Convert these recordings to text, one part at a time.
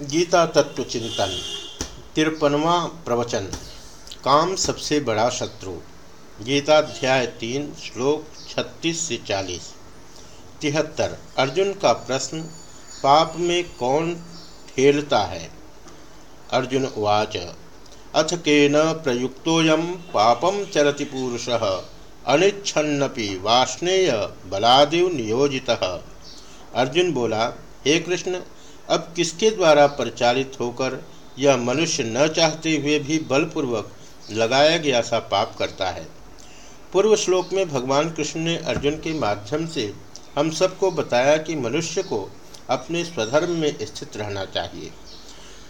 गीता तत्व चिंतन, तिरपनवा प्रवचन, काम सबसे बड़ा शत्रु, गीताध्याय तीन, श्लोक छत्तीस से चालीस। तिहत्तर, अर्जुन का प्रश्न, पाप में कौन ठेलता है? अर्जुन उवाच, अथ केन प्रयुक्तोयम पापम चरति पुरुष, अनिच्छन्नपि वाष्णेय बलादिव नियोजितः। अर्जुन बोला, हे कृष्ण अब किसके द्वारा परिचालित होकर यह मनुष्य न चाहते हुए भी बलपूर्वक लगाया गया सा पाप करता है? पूर्व श्लोक में भगवान कृष्ण ने अर्जुन के माध्यम से हम सबको बताया कि मनुष्य को अपने स्वधर्म में स्थित रहना चाहिए।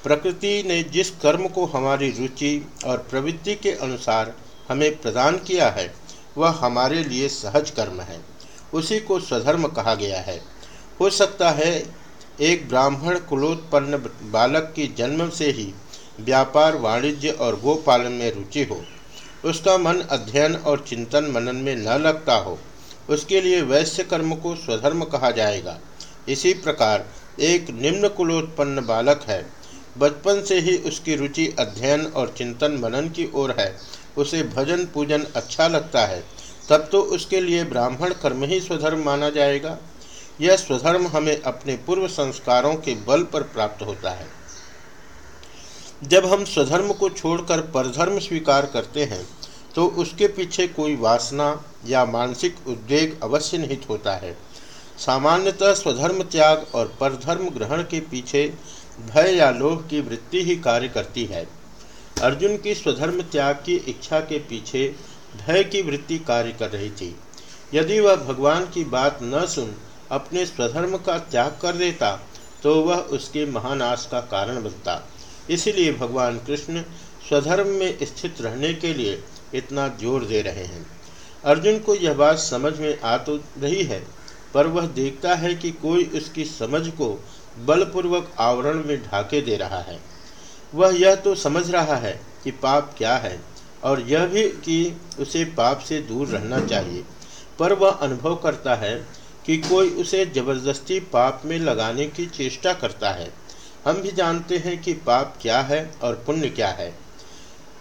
प्रकृति ने जिस कर्म को हमारी रुचि और प्रवृत्ति के अनुसार हमें प्रदान किया है, वह हमारे लिए सहज कर्म है। उसी को स्वधर्म कहा गया है। हो सकता है एक ब्राह्मण कुलोत्पन्न बालक की जन्म से ही व्यापार, वाणिज्य और गोपालन में रुचि हो। उसका मन अध्ययन और चिंतन मनन में न लगता हो, उसके लिए वैश्य कर्म को स्वधर्म कहा जाएगा। इसी प्रकार एक निम्न कुलोत्पन्न बालक है। बचपन से ही उसकी रुचि अध्ययन और चिंतन मनन की ओर है। उसे भजन पूजन अच्छा लगता है। तब तो उसके लिए ब्राह्मण कर्म ही स्वधर्म माना जाएगा। यह स्वधर्म हमें अपने पूर्व संस्कारों के बल पर प्राप्त होता है। जब हम स्वधर्म को छोड़कर परधर्म स्वीकार करते हैं तो उसके पीछे कोई वासना या मानसिक उद्वेग अवश्य निहित होता है। सामान्यतः स्वधर्म त्याग और परधर्म ग्रहण के पीछे भय या लोभ की वृत्ति ही कार्य करती है। अर्जुन की स्वधर्म त्याग की इच्छा के पीछे भय की वृत्ति कार्य कर रही थी। यदि वह भगवान की बात न सुन अपने स्वधर्म का त्याग कर देता तो वह उसके महानाश का कारण बनता। इसलिए भगवान कृष्ण स्वधर्म में स्थित रहने के लिए इतना ज़ोर दे रहे हैं। अर्जुन को यह बात समझ में आ तो रही है, पर वह देखता है कि कोई उसकी समझ को बलपूर्वक आवरण में ढाके दे रहा है। वह यह तो समझ रहा है कि पाप क्या है, और यह भी कि उसे पाप से दूर रहना चाहिए। पर वह अनुभव करता है कि कोई उसे ज़बरदस्ती पाप में लगाने की चेष्टा करता है। हम भी जानते हैं कि पाप क्या है और पुण्य क्या है।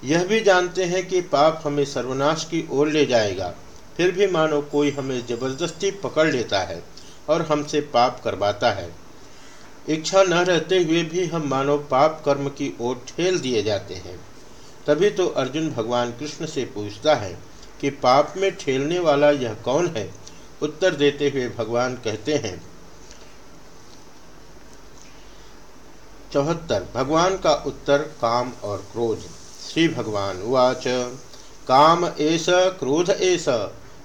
यह भी जानते हैं कि पाप हमें सर्वनाश की ओर ले जाएगा। फिर भी मानो कोई हमें ज़बरदस्ती पकड़ लेता है और हमसे पाप करवाता है। इच्छा न रहते हुए भी हम मानो पाप कर्म की ओर ठेल दिए जाते हैं। तभी तो अर्जुन भगवान कृष्ण से पूछता है कि पाप में ठेलने वाला यह कौन है? उत्तर देते हुए भगवान कहते हैं, चौहत्तर, भगवान का उत्तर काम और क्रोध। श्री भगवान उवाच, काम एस क्रोध एस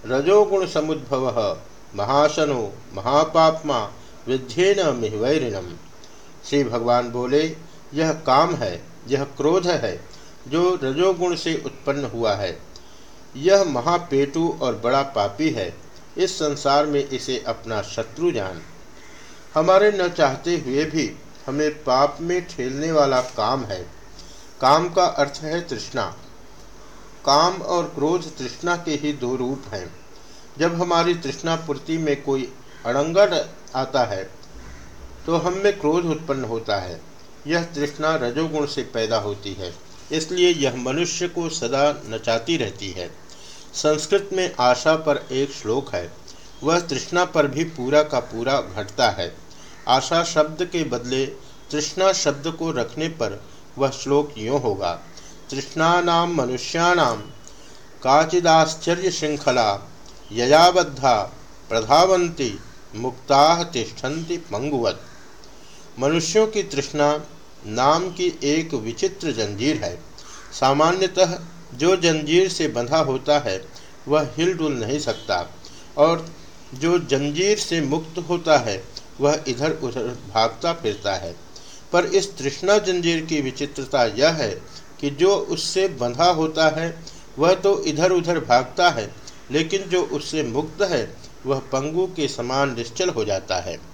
रजोगुण समुद्भव, महाशनो, महापापमा विध्येन मिहवैरिणम। श्री भगवान बोले, यह काम है, यह क्रोध है, जो रजोगुण से उत्पन्न हुआ है। यह महापेटु और बड़ा पापी है इस संसार में इसे अपना शत्रु जान। हमारे न चाहते हुए भी हमें पाप में ठेलने वाला काम है। काम का अर्थ है तृष्णा। काम और क्रोध तृष्णा के ही दो रूप हैं। जब हमारी तृष्णा पूर्ति में कोई अड़ंगड़ आता है तो हम में क्रोध उत्पन्न होता है। यह तृष्णा रजोगुण से पैदा होती है। इसलिए यह मनुष्य को सदा नचाती रहती है। संस्कृत में आशा पर एक श्लोक है। वह तृष्णा पर भी पूरा का पूरा घटता है। आशा शब्द के बदले तृष्णा शब्द को रखने पर वह श्लोक यूँ होगा। तृष्णानाम मनुष्याणाम, काचिदाश्चर्य श्रृंखला, ययाबद्धा, प्रधावंती, मुक्ता तिष्ठन्ति पंगुवत मनुष्यों की तृष्णा नाम की एक विचित्र जंजीर है। सामान्यतः जो जंजीर से बंधा होता है, वह हिलडुल नहीं सकता। और जो जंजीर से मुक्त होता है, वह इधर उधर भागता फिरता है। पर इस तृष्णा जंजीर की विचित्रता यह है कि जो उससे बंधा होता है, वह तो इधर उधर भागता है, लेकिन जो उससे मुक्त है, वह पंगु के समान निश्चल हो जाता है।